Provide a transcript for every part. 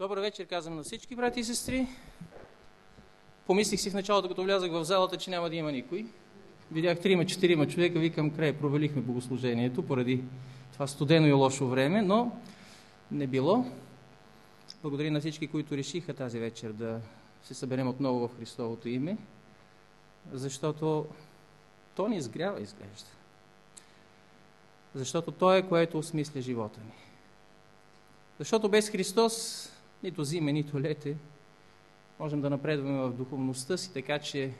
Добър вечер, казвам на всички брати и сестри. Помислих си в началото, като влязах в залата, че няма да има никой. Видях трима-четирима човека, викам край, провалихме богослужението поради това студено и лошо време, но не било. Благодаря на всички, които решиха тази вечер да се съберем отново в Христовото име, защото то ни изгрява, изглежда. Защото то е, което осмисля живота ни. Защото без Христос нито зиме, нито лете можем да напредваме в духовността си, така че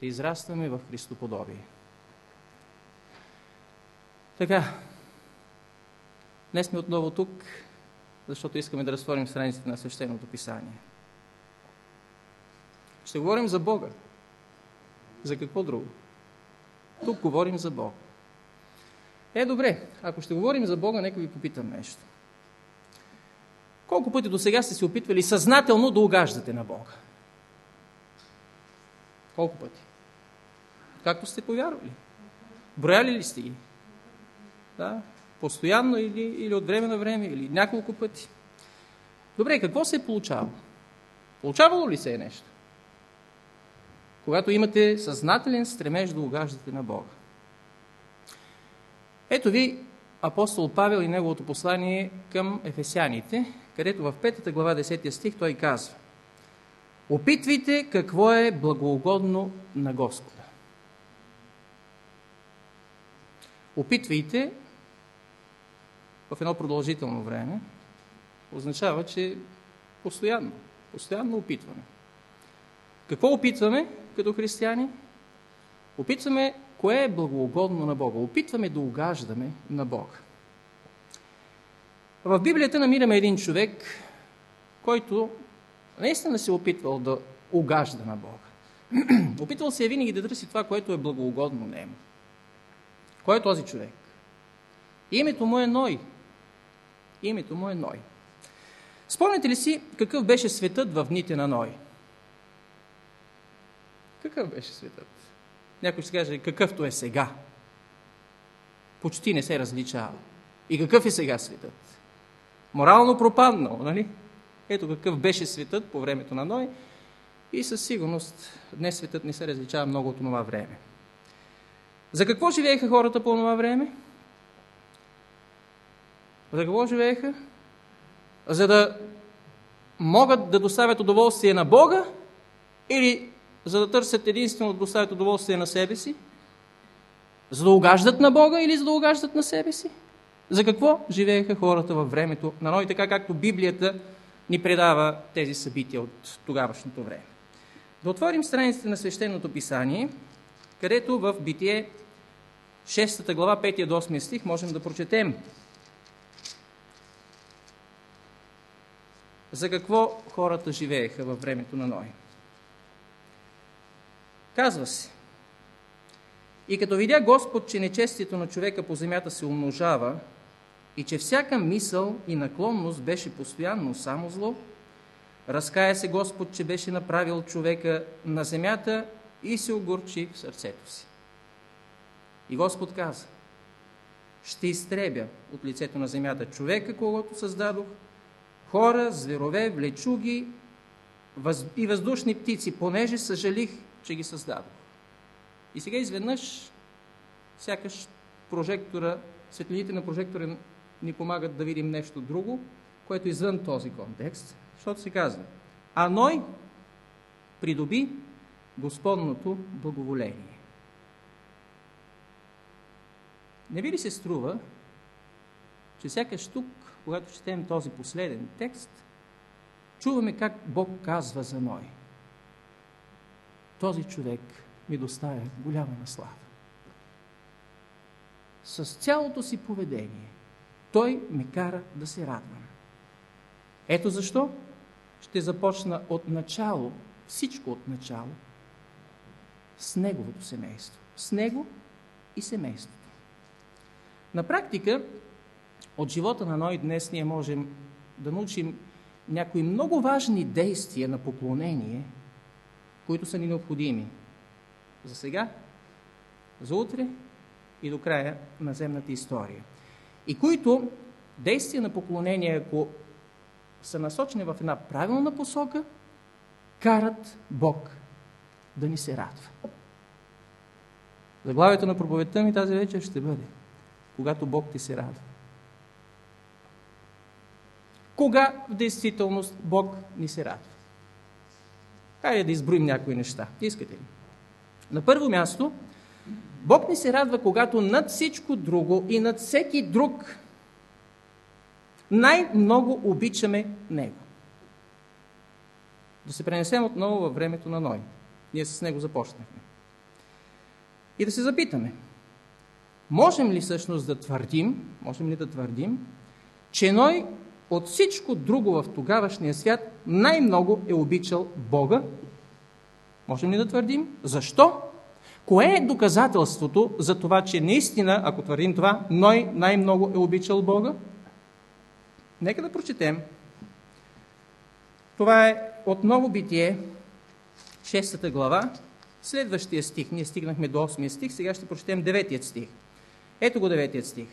да израстваме в Христоподобие. Така, днес сме отново тук, защото искаме да разтворим страниците на Свещеното Писание. Ще говорим за Бога. За какво друго? Тук говорим за Бога. Е, добре, ако ще говорим за Бога, нека ви попитам нещо. Колко пъти до сега сте се опитвали съзнателно да угаждате на Бога? Колко пъти? Както сте повярвали? Брояли ли сте ги? Да? Постоянно или, или от време на време, или няколко пъти? Добре, какво се е получавало? Получавало ли се е нещо? Когато имате съзнателен стремеж да угаждате на Бога. Ето ви апостол Павел и неговото послание към ефесяните, където в 5 глава 10 стих той казва Опитвайте какво е благоугодно на Господа. Опитвайте в едно продължително време означава, че постоянно, постоянно опитваме. Какво опитваме като християни? Опитваме кое е благоугодно на Бога. Опитваме да угаждаме на Бога. В Библията намираме един човек, който наистина се е опитвал да угажда на Бога. Опитвал се е винаги да търси това, което е благоугодно нему. Кой е този човек? Името му е Ной. Името му е Ной. Спомняте ли си какъв беше светът в дните на Ной? Какъв беше светът? Някой ще каже, какъвто е сега. Почти не се различава. И какъв е сега светът? Морално пропаднал, нали? Ето какъв беше светът по времето на Ной и със сигурност днес светът не се различава много от това време. За какво живееха хората по това време? За какво живееха? За да могат да доставят удоволствие на Бога или за да търсят единствено да доставят удоволствие на себе си? За да угаждат на Бога или за да угаждат на себе си? За какво живееха хората във времето на Ной, така както Библията ни предава тези събития от тогавашното време. Да отворим страниците на Свещеното писание, където в Битие 6 глава 5 до 8 стих можем да прочетем за какво хората живееха във времето на Ной. Казва се, и като видя Господ, че нечестието на човека по земята се умножава и че всяка мисъл и наклонност беше постоянно само зло, разкая се Господ, че беше направил човека на земята и се огорчи в сърцето си. И Господ каза, ще изтребя от лицето на земята човека, когато създадох, хора, зверове, влечуги и въздушни птици, понеже съжалих, че ги създадох. И сега изведнъж, сякаш прожектора, светлините на прожектора ни помагат да видим нещо друго, което е извън този контекст, защото се казва, а Ной придоби Господното благоволение. Не ви ли се струва, че сякаш тук, когато четем този последен текст, чуваме как Бог казва за Ной. Този човек ми доставя голяма наслава. С цялото си поведение – той ме кара да се радвам. Ето защо ще започна от начало, всичко от начало, с неговото семейство. С него и семейството. На практика, от живота на Ной днес ние можем да научим някои много важни действия на поклонение, които са ни необходими за сега, за утре и до края на земната история и които действия на поклонение, ако са насочени в една правилна посока, карат Бог да ни се радва. Заглавието на проповедта ми тази вечер ще бъде Когато Бог ти се радва. Кога в действителност Бог ни се радва? Хайде да изброим някои неща. Искате ли? На първо място, Бог ни се радва, когато над всичко друго и над всеки друг най-много обичаме Него. Да се пренесем отново във времето на Ной. Ние с него започнахме. И да се запитаме, можем ли всъщност да твърдим, можем ли да твърдим, че Ной от всичко друго в тогавашния свят най-много е обичал Бога? Можем ли да твърдим? Защо? Кое е доказателството за това, че наистина, ако твърдим това, Ной най-много е обичал Бога? Нека да прочетем. Това е отново битие, 6 глава, следващия стих. Ние стигнахме до 8 стих, сега ще прочетем 9 стих. Ето го 9 стих.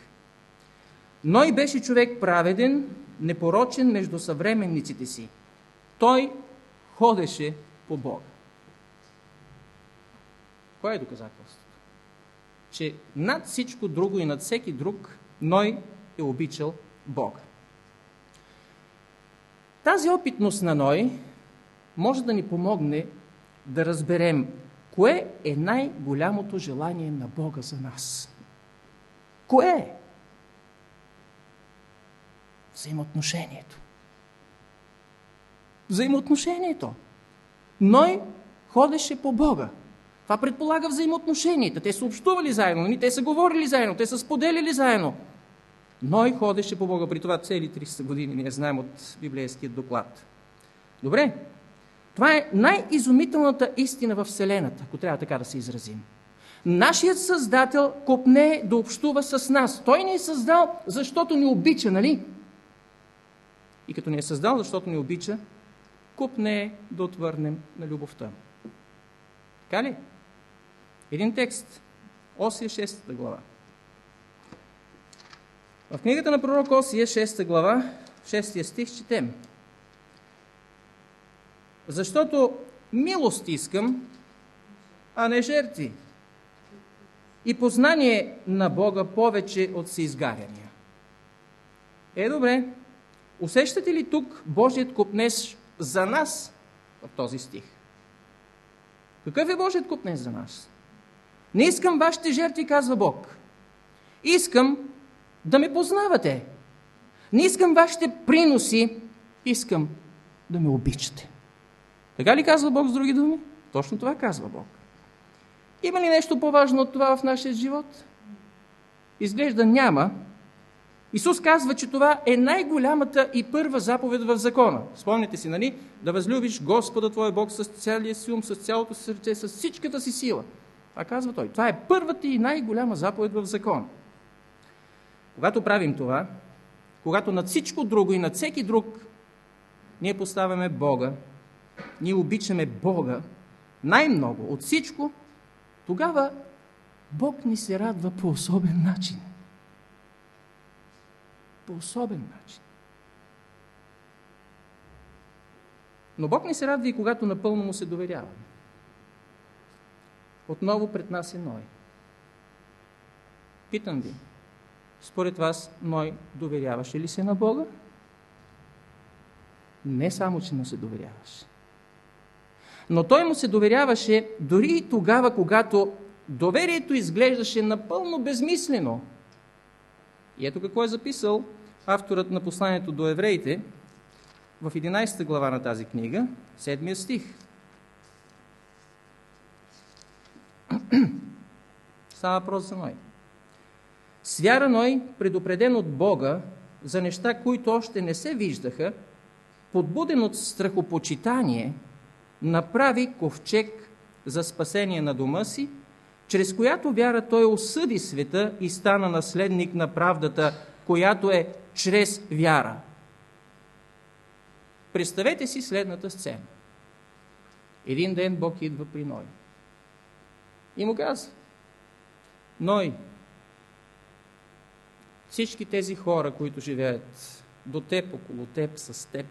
Ной беше човек праведен, непорочен между съвременниците си. Той ходеше по Бога. Кое е доказателството? Че над всичко друго и над всеки друг Ной е обичал Бога. Тази опитност на Ной може да ни помогне да разберем кое е най-голямото желание на Бога за нас. Кое е? Взаимоотношението. Взаимоотношението. Ной ходеше по Бога. Това предполага взаимоотношенията. Те са общували заедно, нали? те са говорили заедно, те са споделили заедно. Ной ходеше по Бога, при това цели 300 години, ние знаем от библейският доклад. Добре, това е най-изумителната истина в Вселената, ако трябва така да се изразим. Нашият Създател копне да общува с нас. Той ни е създал, защото ни обича, нали? И като ни е създал, защото ни обича, купне да отвърнем на любовта. Така ли? Един текст. Осия 6 глава. В книгата на пророк Осия 6 глава, 6 стих, четем. Защото милост искам, а не жертви. И познание на Бога повече от изгаряния. Е, добре. Усещате ли тук Божият купнеж за нас в този стих? Какъв е Божият купнеж за нас? Не искам вашите жертви, казва Бог. Искам да ме познавате. Не искам вашите приноси, искам да ме обичате. Така ли казва Бог с други думи? Точно това казва Бог. Има ли нещо по-важно от това в нашия живот? Изглежда няма. Исус казва, че това е най-голямата и първа заповед в закона. Спомните си, нали? Да възлюбиш Господа Твоя Бог с целия си ум, с цялото сърце, с всичката си сила. Това казва Той. Това е първата и най-голяма заповед в закона. Когато правим това, когато над всичко друго и над всеки друг ние поставяме Бога, ние обичаме Бога най-много от всичко, тогава Бог ни се радва по особен начин. По особен начин. Но Бог ни се радва и когато напълно му се доверяваме. Отново пред нас е Ной. Питам ви, според вас Ной доверяваше ли се на Бога? Не само, че му се доверяваше. Но той му се доверяваше дори и тогава, когато доверието изглеждаше напълно безмислено. И ето какво е записал авторът на посланието до евреите в 11 глава на тази книга, 7 стих. Става въпрос за Ной. С вяра Ной, предупреден от Бога за неща, които още не се виждаха, подбуден от страхопочитание, направи ковчег за спасение на дома си, чрез която вяра той осъди света и стана наследник на правдата, която е чрез вяра. Представете си следната сцена. Един ден Бог идва при Ной. И му казва, Ной, всички тези хора, които живеят до теб, около теб, с теб,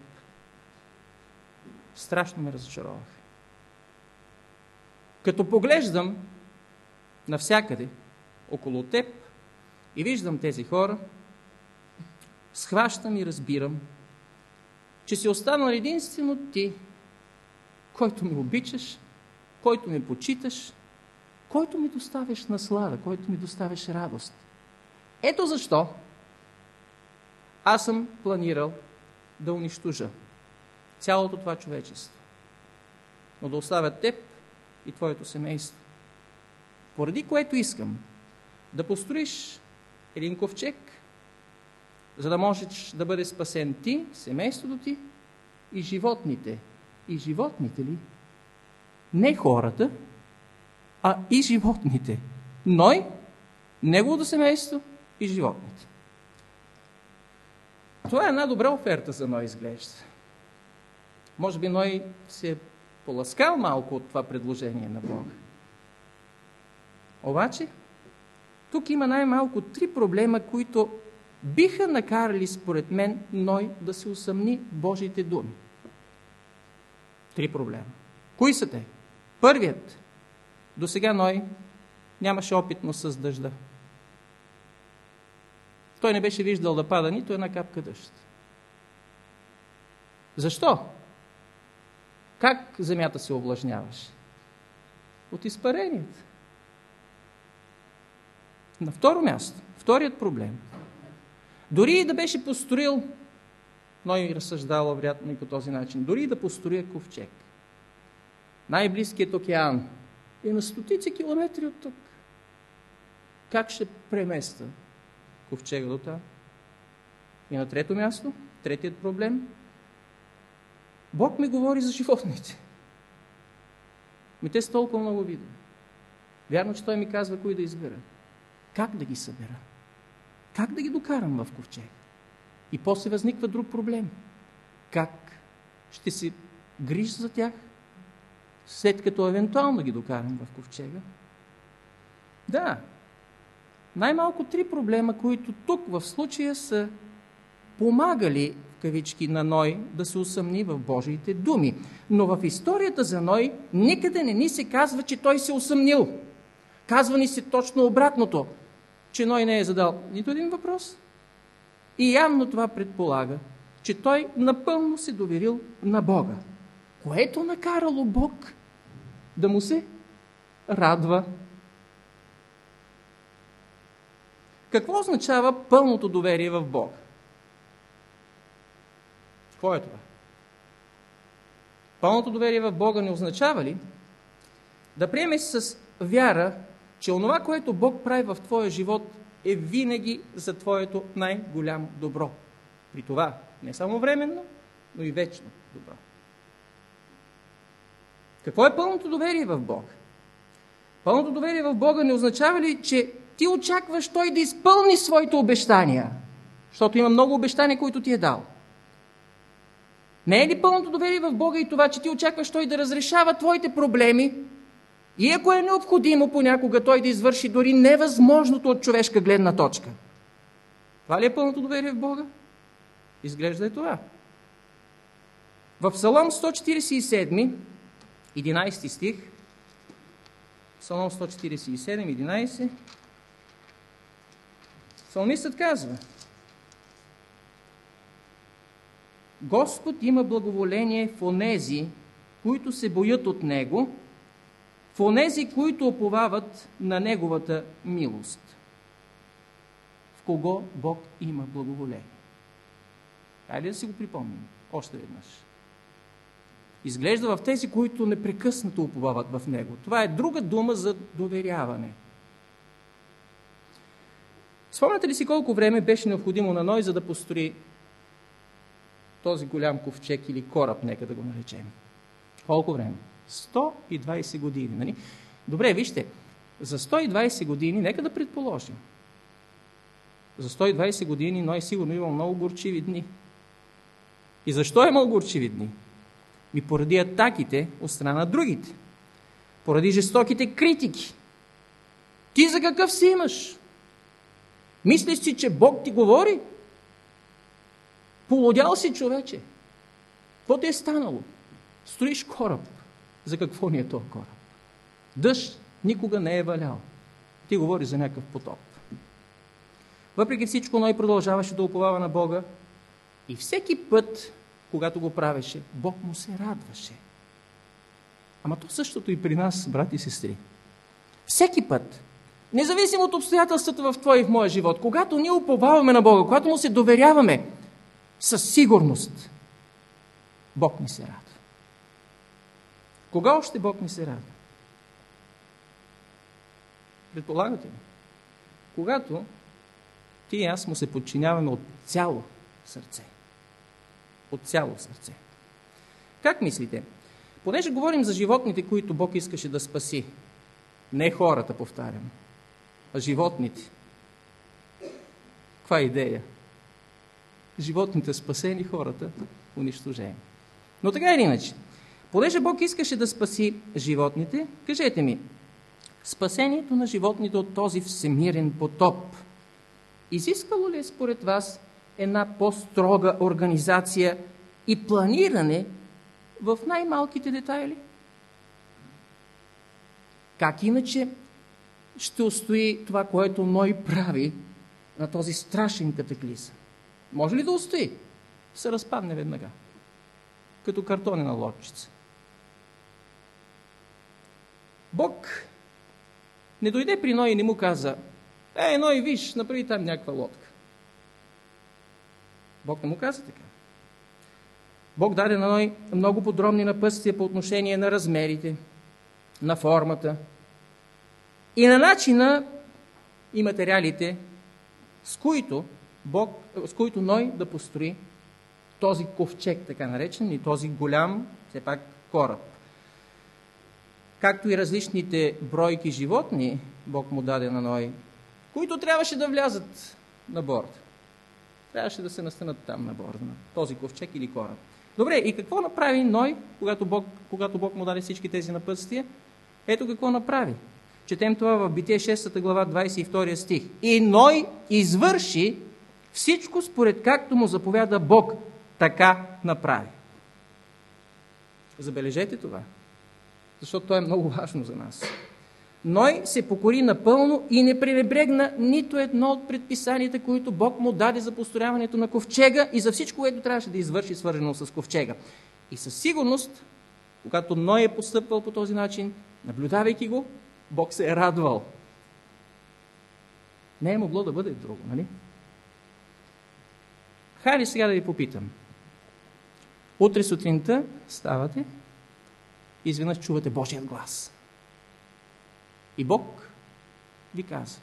страшно ме разочароваха. Като поглеждам навсякъде около теб и виждам тези хора, схващам и разбирам, че си останал единствено ти, който ме обичаш, който ме почиташ, който ми доставяш наслада, който ми доставяш радост. Ето защо аз съм планирал да унищожа цялото това човечество, но да оставя теб и твоето семейство. Поради което искам да построиш един ковчег, за да можеш да бъде спасен ти, семейството ти и животните. И животните ли? Не хората, а и животните. Ной, неговото семейство и животните. Това е една добра оферта за Ной, изглежда. Може би Ной се е поласкал малко от това предложение на Бога. Обаче, тук има най-малко три проблема, които биха накарали, според мен, Ной да се усъмни Божите думи. Три проблема. Кои са те? Първият. До сега Ной нямаше опитно с дъжда. Той не беше виждал да пада нито една капка дъжд. Защо? Как земята се облажняваше? От изпаренията. На второ място, вторият проблем. Дори и да беше построил, но и разсъждала вероятно и по този начин, дори и да построя ковчег. Най-близкият океан е на стотици километри от тук. Как ще преместа ковчега до там? И на трето място, третият проблем, Бог ми говори за животните. Ми те са толкова много видове. Вярно, че Той ми казва кои да избера. Как да ги събера? Как да ги докарам в ковчег? И после възниква друг проблем. Как ще си грижа за тях, след като евентуално ги докарам в ковчега? Да, най-малко три проблема, които тук в случая са помагали в кавички на Ной да се усъмни в Божиите думи. Но в историята за Ной никъде не ни се казва, че той се усъмнил. Казва ни се точно обратното, че Ной не е задал нито един въпрос. И явно това предполага, че той напълно се доверил на Бога, което накарало Бог да му се радва. Какво означава пълното доверие в Бога? Какво е това? Пълното доверие в Бога не означава ли да приемеш с вяра, че онова, което Бог прави в твоя живот, е винаги за твоето най-голямо добро. При това не само временно, но и вечно добро. Какво е пълното доверие в Бога? Пълното доверие в Бога не означава ли, че ти очакваш Той да изпълни своите обещания? Защото има много обещания, които ти е дал. Не е ли пълното доверие в Бога и това, че ти очакваш Той да разрешава твоите проблеми и ако е необходимо понякога Той да извърши дори невъзможното от човешка гледна точка? Това ли е пълното доверие в Бога? Изглежда е това. В Псалом 147, 11 стих, Псалом 147, 11, псалмистът казва – Господ има благоволение в онези, които се боят от Него, в онези, които оповават на Неговата милост. В кого Бог има благоволение? Хайде да си го припомним още веднъж. Изглежда в тези, които непрекъснато уповават в Него. Това е друга дума за доверяване. Спомняте ли си колко време беше необходимо на Ной, за да построи този голям ковчег или кораб, нека да го наречем. Колко време? 120 години. Нали? Добре, вижте, за 120 години, нека да предположим, за 120 години Ной сигурно имал много горчиви дни. И защо е имал горчиви дни? Ми поради атаките от страна на другите. Поради жестоките критики. Ти за какъв си имаш? Мислиш си, че Бог ти говори? Полудял си, човече. Какво ти е станало? Строиш кораб. За какво ни е този кораб? Дъжд никога не е валял. Ти говори за някакъв потоп. Въпреки всичко, Ной продължаваше да уповава на Бога и всеки път, когато го правеше, Бог му се радваше. Ама то същото и при нас, брати и сестри. Всеки път, независимо от обстоятелствата в твоя и в моя живот, когато ние уповаваме на Бога, когато му се доверяваме, със сигурност Бог ни се радва. Кога още Бог ни се радва? Предполагате ли? Когато ти и аз му се подчиняваме от цяло сърце. От цяло сърце. Как мислите? Понеже говорим за животните, които Бог искаше да спаси, не хората, повтарям, а животните. Каква идея? Животните спасени, хората унищожени. Но така или иначе, понеже Бог искаше да спаси животните, кажете ми, спасението на животните от този всемирен потоп изисквало ли е според вас една по-строга организация и планиране в най-малките детайли? Как иначе ще устои това, което Ной прави на този страшен катаклизъм? Може ли да устои? Се разпадне веднага. Като картонена лодчица. Бог не дойде при Ной и не му каза, е, Ной, виж, направи там някаква лодка. Бог не му каза така. Бог даде на Ной много подробни напътствия по отношение на размерите, на формата и на начина и материалите, с които, Бог, с които Ной да построи този ковчег, така наречен, и този голям, все пак, кораб. Както и различните бройки животни, Бог му даде на Ной, които трябваше да влязат на борда. Трябваше да се настанат там на борда, на този ковчег или кораб. Добре, и какво направи Ной, когато Бог, когато Бог му даде всички тези напътствия? Ето какво направи. Четем това в Битие 6 глава 22 стих. И Ной извърши всичко според както му заповяда Бог, така направи. Забележете това, защото то е много важно за нас. Ной се покори напълно и не пренебрегна нито едно от предписанията, които Бог му даде за построяването на ковчега и за всичко, което трябваше да извърши, свържено с ковчега. И със сигурност, когато Ной е постъпвал по този начин, наблюдавайки го, Бог се е радвал. Не е могло да бъде друго, нали? Хайде сега да ви попитам. Утре сутринта ставате и изведнъж чувате Божият глас. И Бог ви каза,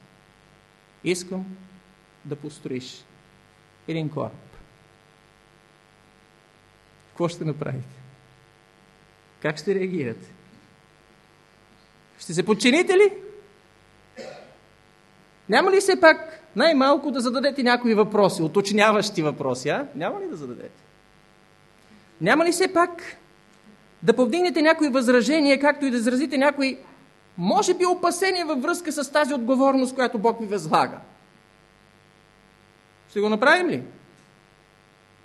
искам да построиш един кораб. Какво ще направите? Как ще реагирате? Ще се подчините ли? Няма ли все пак най-малко да зададете някои въпроси, уточняващи въпроси, а? Няма ли да зададете? Няма ли все пак да повдигнете някои възражения, както и да изразите някои може би опасение във връзка с тази отговорност, която Бог ви възлага. Ще го направим ли?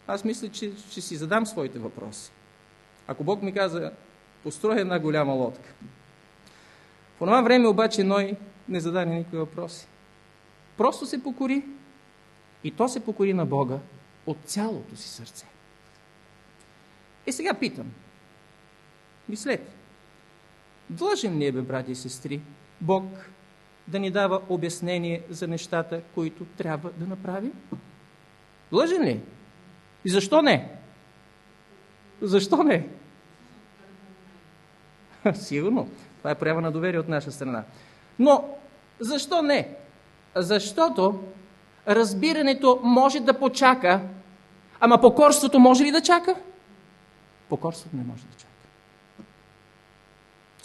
Аз мисля, че ще си задам своите въпроси. Ако Бог ми каза, построй една голяма лодка. В това време обаче Ной не зададе никакви въпроси. Просто се покори и то се покори на Бога от цялото си сърце. И сега питам. Мислете. Длъжен ли е, бе, брати и сестри, Бог да ни дава обяснение за нещата, които трябва да направим? Длъжен ли? И защо не? Защо не? Сигурно. Това е проява на доверие от наша страна. Но защо не? Защото разбирането може да почака, ама покорството може ли да чака? Покорството не може да чака.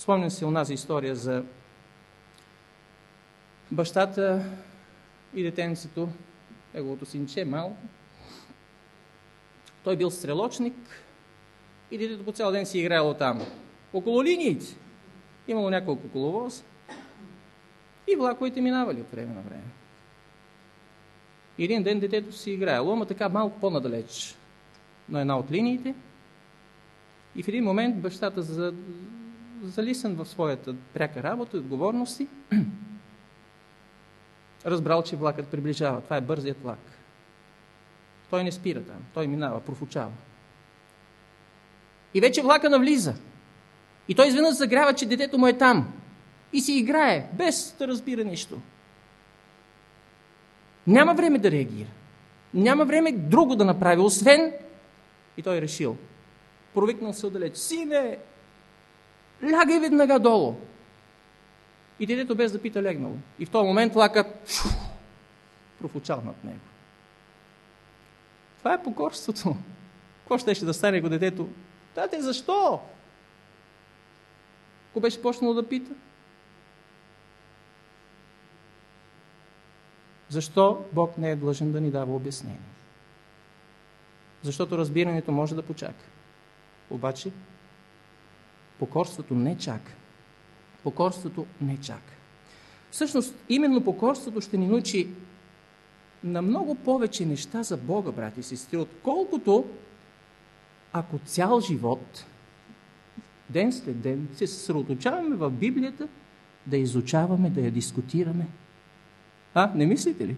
Спомням се онази история за бащата и детенцето, неговото синче, малко. Той бил стрелочник и детето по цял ден си играело там. Около линиите. Имало няколко коловоз и влаковете минавали от време на време. Един ден детето си играело, ама така малко по-надалеч на една от линиите И в един момент бащата, за, залисан в своята пряка работа и отговорности, разбрал, че влакът приближава. Това е бързият влак. Той не спира там. Той минава, профучава. И вече влака навлиза. И той изведнъж загрява, че детето му е там. И си играе, без да разбира нищо. Няма време да реагира. Няма време друго да направи, освен и той е решил. Провикнал се отдалеч. Сине, лягай веднага долу. И детето без да пита легнало. И в този момент влакът профучал над него. Това е покорството. Какво ще да стане, го детето? Тате, защо? Ако беше почнало да пита? Защо Бог не е длъжен да ни дава обяснение? Защото разбирането може да почака. Обаче, покорството не чака. Покорството не чака. Всъщност, именно покорството ще ни научи на много повече неща за Бога, брати и сестри, отколкото ако цял живот, ден след ден, се съсредоточаваме в Библията, да изучаваме, да я дискутираме. А, не мислите ли?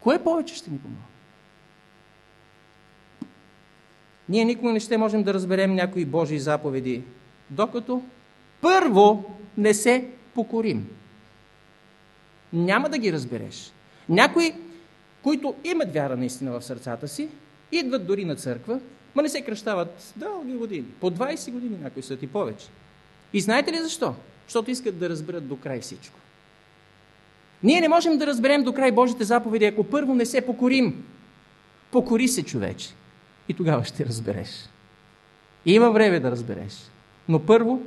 Кое повече ще ни помогне? Ние никога не ще можем да разберем някои Божии заповеди, докато първо не се покорим. Няма да ги разбереш. Някои, които имат вяра наистина в сърцата си, идват дори на църква, ма не се кръщават дълги години. По 20 години някои са ти повече. И знаете ли защо? Защото искат да разберат до край всичко. Ние не можем да разберем до край Божите заповеди, ако първо не се покорим. Покори се, човече. И тогава ще разбереш. Има време да разбереш. Но първо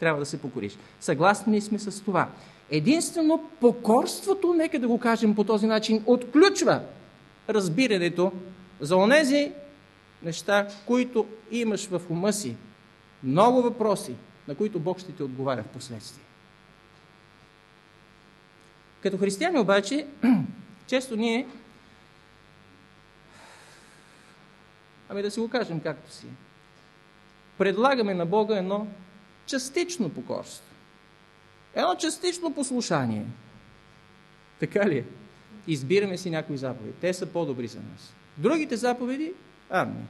трябва да се покориш. Съгласни сме с това? Единствено покорството, нека да го кажем по този начин, отключва разбирането за онези неща, които имаш в ума си. Много въпроси, на които Бог ще ти отговаря в последствие. Като християни обаче, често ние, ами да си го кажем както си, предлагаме на Бога едно частично покорство. Едно частично послушание. Така ли е? Избираме си някои заповеди. Те са по-добри за нас. Другите заповеди, ами,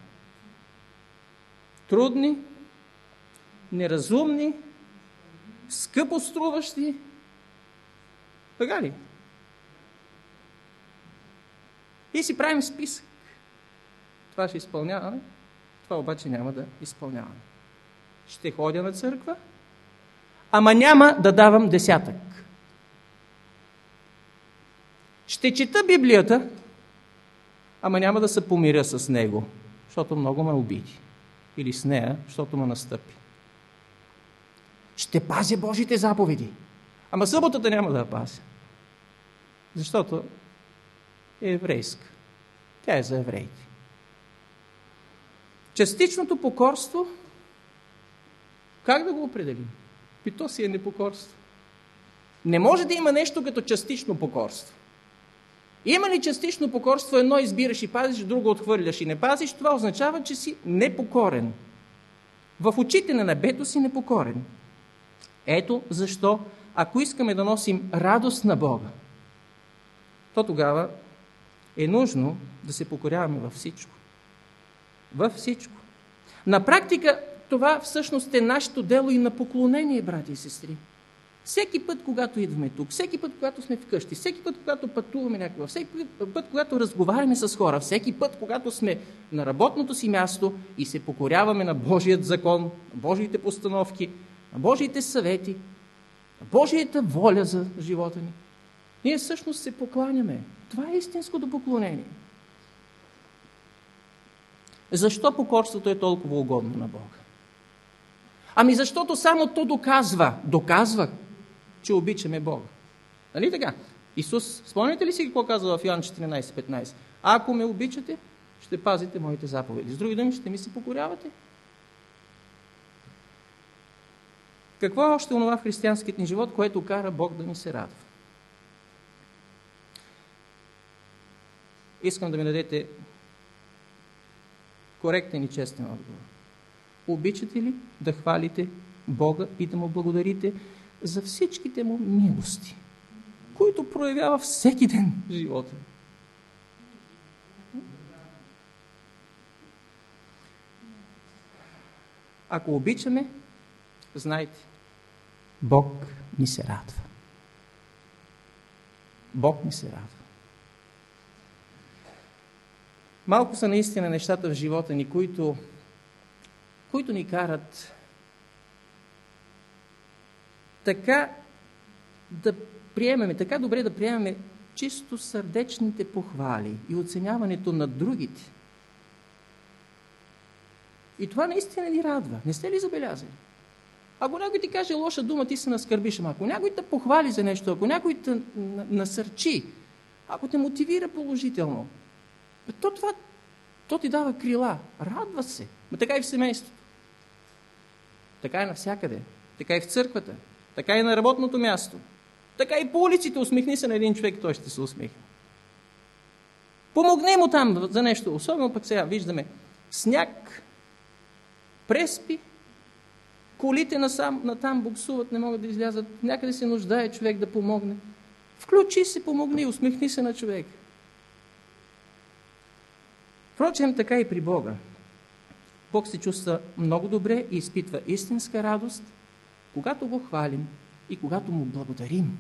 трудни, неразумни, скъпо струващи. Така ли? И си правим списък. Това ще изпълняваме, това обаче няма да изпълняваме. Ще ходя на църква, ама няма да давам десятък. Ще чета Библията, ама няма да се помиря с него, защото много ме обиди. Или с нея, защото ме настъпи. Ще пазя Божите заповеди, ама съботата няма да я пазя. Защото е еврейска. Тя е за евреите. Частичното покорство, как да го определим? И то си е непокорство. Не може да има нещо като частично покорство. Има ли частично покорство, едно избираш и пазиш, друго отхвърляш и не пазиш, това означава, че си непокорен. В очите на небето си непокорен. Ето защо, ако искаме да носим радост на Бога, то тогава е нужно да се покоряваме във всичко. Във всичко. На практика това всъщност е нашето дело и на поклонение, брати и сестри. Всеки път, когато идваме тук, всеки път, когато сме вкъщи, всеки път, когато пътуваме някаква, всеки път, когато разговаряме с хора, всеки път, когато сме на работното си място и се покоряваме на Божият закон, на Божиите постановки, на Божиите съвети, на Божията воля за живота ни, ние всъщност се покланяме. Това е истинското поклонение. Защо покорството е толкова угодно на Бога? Ами защото само то доказва, доказва, че обичаме Бога. Нали така? Исус, спомняте ли си какво казва в Йоан 14.15? Ако ме обичате, ще пазите моите заповеди. С други думи, ще ми се покорявате. Какво е още онова в християнският ни живот, което кара Бог да ни се радва? Искам да ми дадете коректен и честен отговор. обичате ли да хвалите Бога и да му благодарите за всичките му милости, които проявява всеки ден в живота? Ако обичаме, знайте, Бог ни се радва. Бог ни се радва. Малко са наистина нещата в живота ни, които, които ни карат така да приемаме, така добре да приемаме чисто сърдечните похвали и оценяването на другите. И това наистина ни радва. Не сте ли забелязали? Ако някой ти каже лоша дума, ти се наскърбиш. Ама ако някой те похвали за нещо, ако някой те насърчи, ако те мотивира положително, то това то ти дава крила. Радва се. Но така и в семейството. Така и навсякъде. Така и в църквата. Така и на работното място. Така и по улиците. Усмихни се на един човек, той ще се усмихне. Помогни му там за нещо. Особено пък сега виждаме сняг, преспи, колите насам, натам буксуват, не могат да излязат. Някъде се нуждае човек да помогне. Включи се, помогни, усмихни се на човек. Впрочем, така и при Бога. Бог се чувства много добре и изпитва истинска радост, когато го хвалим и когато му благодарим.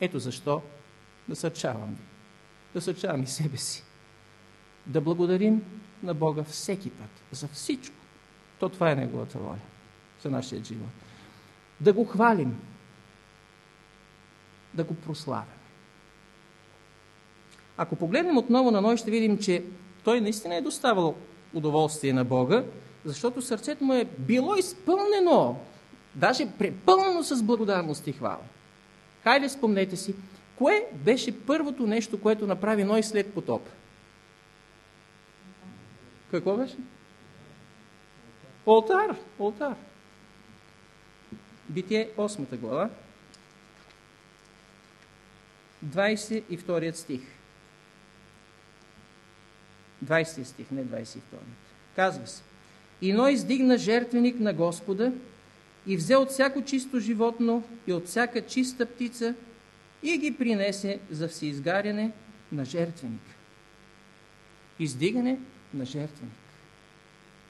Ето защо насърчавам ви. Насърчавам и себе си. Да благодарим на Бога всеки път, за всичко. То това е Неговата воля за нашия живот. Да го хвалим, да го прославяме. Ако погледнем отново на Ной, ще видим, че той наистина е доставал удоволствие на Бога, защото сърцето му е било изпълнено, даже препълнено с благодарност и хвала. Хайде спомнете си, кое беше първото нещо, което направи Ной след потоп? Какво беше? Олтар, олтар. Битие 8 глава, 22 стих. 20 стих, не 22. Казва се. Ино издигна жертвеник на Господа и взе от всяко чисто животно и от всяка чиста птица и ги принесе за всеизгаряне на жертвеник. Издигане на жертвеник.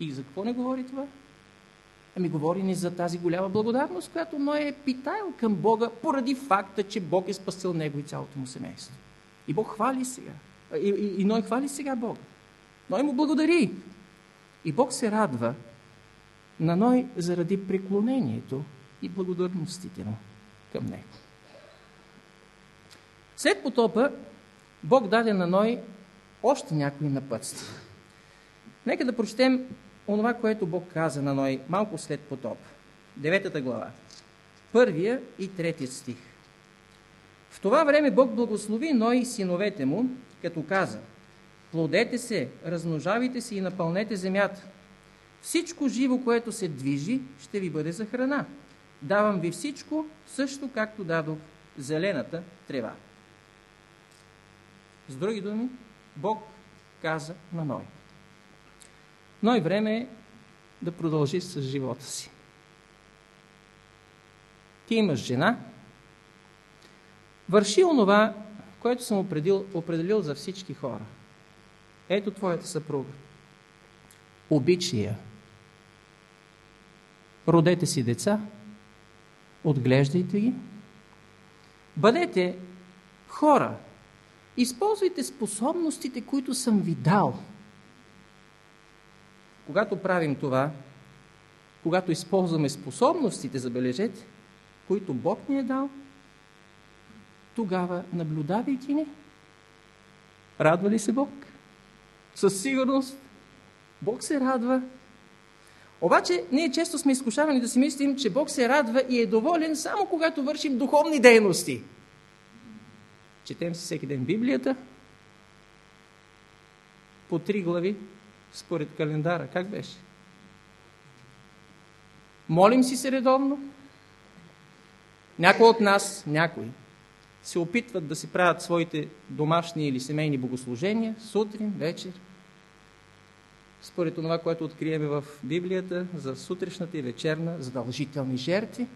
И за какво не говори това? Ами говори ни за тази голяма благодарност, която Ной е питаял към Бога, поради факта, че Бог е спасил него и цялото му семейство. И Бог хвали сега. И, и, и Ной хвали сега Бога. Ной му благодари. И Бог се радва на Ной заради преклонението и благодарностите му към него. След потопа Бог даде на Ной още някои напътствия. Нека да прочетем онова, което Бог каза на Ной малко след потоп. Деветата глава. Първия и третият стих. В това време Бог благослови Ной и синовете му, като каза Плодете се, размножавайте се и напълнете земята. Всичко живо, което се движи, ще ви бъде за храна. Давам ви всичко, също както дадох зелената трева. С други думи, Бог каза на Ной. Но и време е да продължи с живота си. Ти имаш жена, върши онова, което съм определил, определил за всички хора. Ето твоята съпруга. Обичи я. Родете си деца, отглеждайте ги. Бъдете хора. Използвайте способностите, които съм ви дал – когато правим това, когато използваме способностите, забележете, които Бог ни е дал, тогава, наблюдавайки ни, радва ли се Бог? Със сигурност Бог се радва. Обаче, ние често сме изкушавани да си мислим, че Бог се радва и е доволен само когато вършим духовни дейности. Четем си всеки ден Библията, по три глави, според календара. Как беше? Молим си се редовно. Някой от нас, някои, се опитват да си правят своите домашни или семейни богослужения сутрин, вечер. Според това, което откриеме в Библията за сутрешната и вечерна задължителни жертви.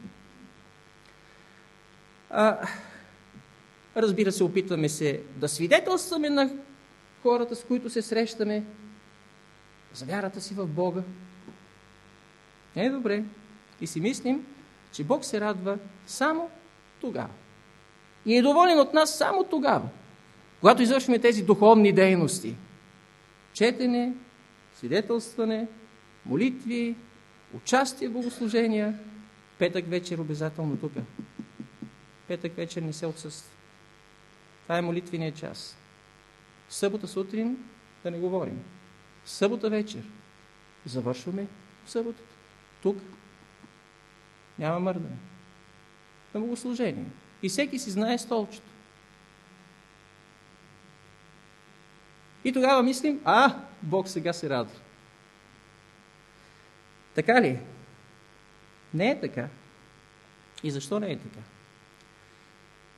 А, разбира се, опитваме се да свидетелстваме на хората, с които се срещаме, за вярата си в Бога. Не е добре. И си мислим, че Бог се радва само тогава. И е доволен от нас само тогава, когато извършваме тези духовни дейности. Четене, свидетелстване, молитви, участие в богослужения. Петък вечер обязателно тук. Петък вечер не се отсъства. Това е молитвения час. Събота сутрин да не говорим. Събота вечер. Завършваме в съботата. Тук няма мърдане. На богослужение. И всеки си знае столчето. И тогава мислим, а, Бог сега се радва. Така ли? Не е така. И защо не е така?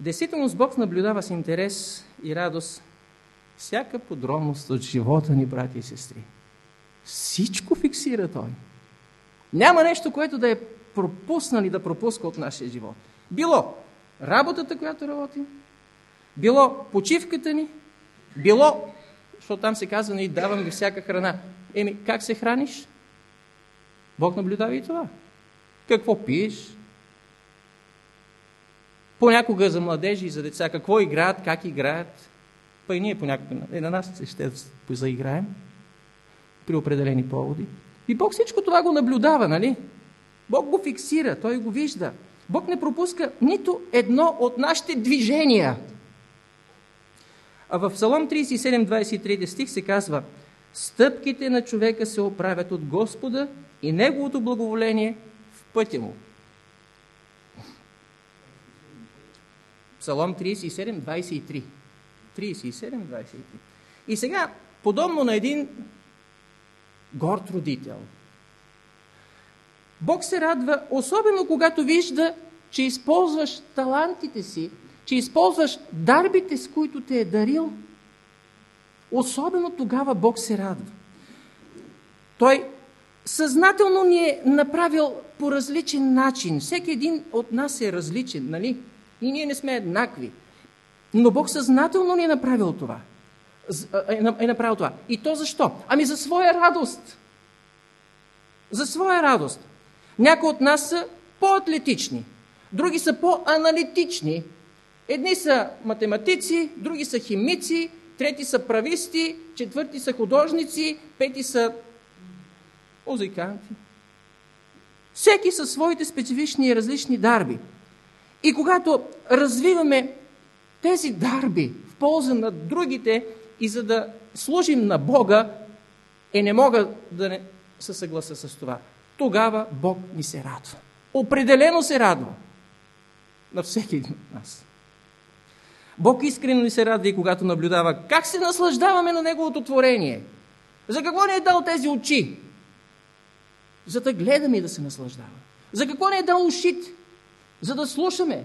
Действително Бог наблюдава с интерес и радост всяка подробност от живота ни, брати и сестри. Всичко фиксира Той. Няма нещо, което да е пропуснал и да пропуска от нашия живот. Било работата, която работим, било почивката ни, било, защото там се казва, ние даваме ви всяка храна. Еми, как се храниш? Бог наблюдава и това. Какво пиеш? Понякога за младежи и за деца, какво играят, как играят. Па и ние понякога, и на нас ще заиграем при определени поводи. И Бог всичко това го наблюдава, нали? Бог го фиксира, Той го вижда. Бог не пропуска нито едно от нашите движения. А в Псалом 37, 23 стих се казва Стъпките на човека се оправят от Господа и Неговото благоволение в пътя му. Псалом 37, 23. 37, 23. И сега, подобно на един горд родител, Бог се радва, особено когато вижда, че използваш талантите си, че използваш дарбите, с които те е дарил. Особено тогава Бог се радва. Той съзнателно ни е направил по различен начин. Всеки един от нас е различен, нали? И ние не сме еднакви. Но Бог съзнателно ни е направил това. Е, е направил това. И то защо? Ами за своя радост. За своя радост. Някои от нас са по-атлетични, други са по-аналитични. Едни са математици, други са химици, трети са прависти, четвърти са художници, пети са музиканти. Всеки със своите специфични и различни дарби. И когато развиваме тези дарби в полза на другите и за да служим на Бога, е не мога да не се съгласа с това. Тогава Бог ни се радва. Определено се радва. На всеки един от нас. Бог искрено ни се радва и когато наблюдава как се наслаждаваме на Неговото творение. За какво ни е дал тези очи? За да гледаме и да се наслаждаваме. За какво ни е дал ушите? За да слушаме.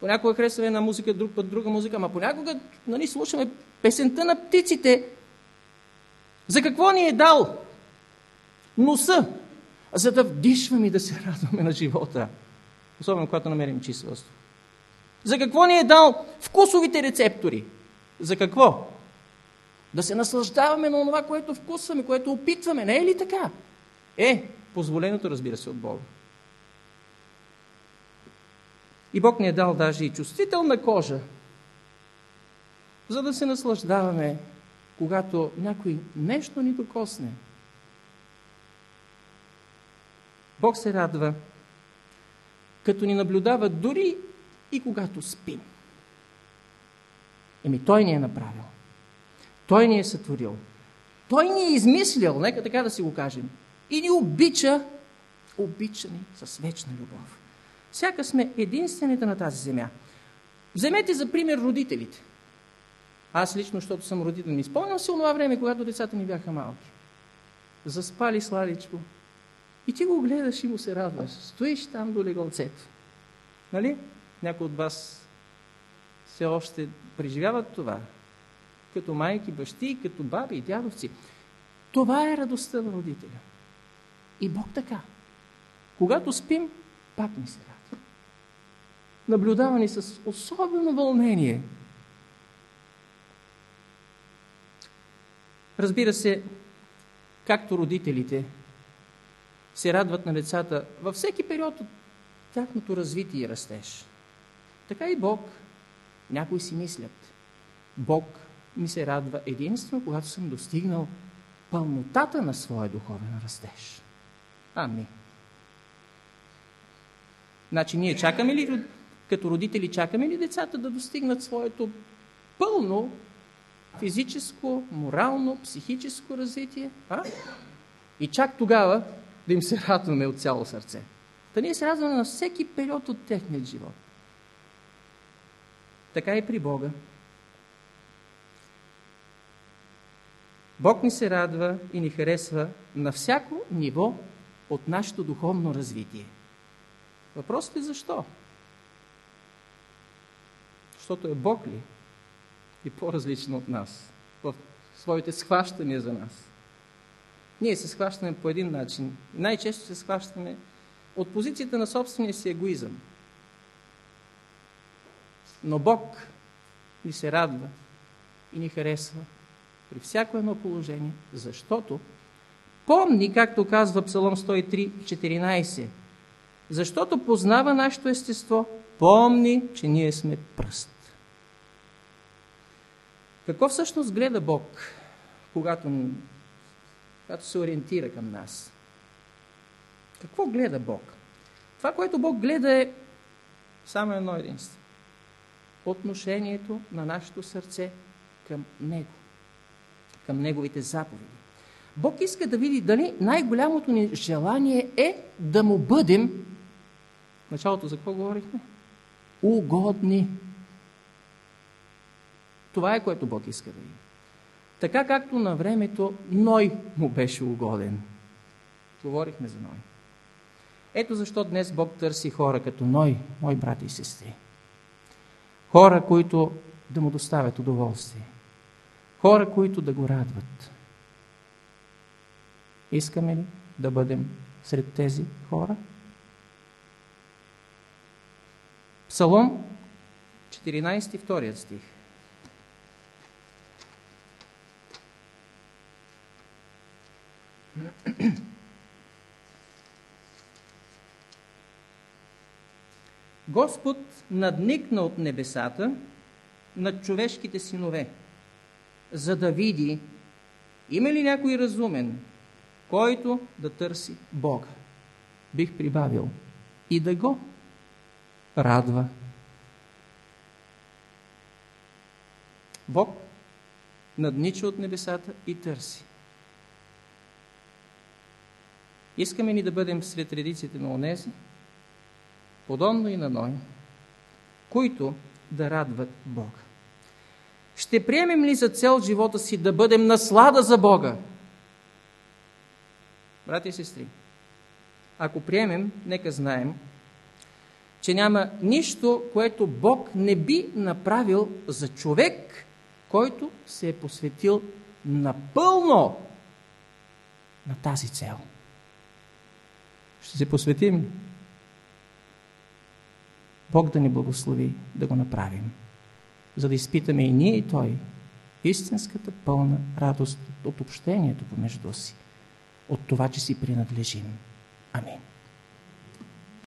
Понякога харесваме една музика, друг път друга музика, ама понякога нали, слушаме песента на птиците. За какво ни е дал носа? За да вдишваме и да се радваме на живота. Особено когато намерим чиствост. За какво ни е дал вкусовите рецептори? За какво? Да се наслаждаваме на това, което вкусваме, което опитваме. Не е ли така? Е, позволеното, разбира се, от Бога. И Бог ни е дал даже и чувствителна кожа, за да се наслаждаваме, когато някой нещо ни докосне. Бог се радва, като ни наблюдава дори и когато спим. Еми, Той ни е направил. Той ни е сътворил. Той ни е измислил, нека така да си го кажем. И ни обича, обича ни с вечна любов. Сяка сме единствените на тази земя. Вземете за пример родителите. Аз лично, защото съм родител, ми спомням се това време, когато децата ни бяха малки. Заспали сладичко. И ти го гледаш и му се радваш. Стоиш там до легалцето. Нали? Някои от вас все още преживяват това. Като майки, бащи, като баби и дядовци. Това е радостта на родителя. И Бог така. Когато спим, пак ни се радва. Наблюдава ни с особено вълнение. Разбира се, както родителите се радват на децата във всеки период от тяхното развитие и растеж. Така и Бог. Някои си мислят. Бог ми се радва единствено, когато съм достигнал пълнотата на своя духовен растеж. Ами. Значи ние чакаме ли, като родители, чакаме ли децата да достигнат своето пълно физическо, морално, психическо развитие? А? И чак тогава да им се радваме от цяло сърце. Та ние се радваме на всеки период от техният живот. Така и при Бога. Бог ни се радва и ни харесва на всяко ниво от нашето духовно развитие. Въпросът е защо? Защото е Бог ли? И по-различно от нас. В своите схващания за нас. Ние се схващаме по един начин. Най-често се схващаме от позицията на собствения си егоизъм. Но Бог ни се радва и ни харесва при всяко едно положение, защото помни, както казва Псалом 103, 14, защото познава нашето естество, помни, че ние сме пръст. Какво всъщност гледа Бог, когато, когато се ориентира към нас? Какво гледа Бог? Това, което Бог гледа е само едно единство. Отношението на нашето сърце към Него към Неговите заповеди. Бог иска да види дали най-голямото ни желание е да му бъдем, в началото за какво говорихме? Угодни. Това е което Бог иска да види. Така както на времето Ной му беше угоден. Говорихме за Ной. Ето защо днес Бог търси хора като Ной, мои брати и сестри. Хора, които да му доставят удоволствие. Хора, които да го радват. Искаме ли да бъдем сред тези хора? Псалом 14, вторият стих. Господ надникна от небесата над човешките синове за да види има ли някой разумен, който да търси Бога. Бих прибавил и да го радва. Бог наднича от небесата и търси. Искаме ни да бъдем сред редиците на онези, подобно и на Ной, които да радват Бога. Ще приемем ли за цел живота си да бъдем наслада за Бога? Брати и сестри, ако приемем, нека знаем, че няма нищо, което Бог не би направил за човек, който се е посветил напълно на тази цел. Ще се посветим Бог да ни благослови да го направим за да изпитаме и ние и Той истинската пълна радост от общението помежду си, от това, че си принадлежим. Амин.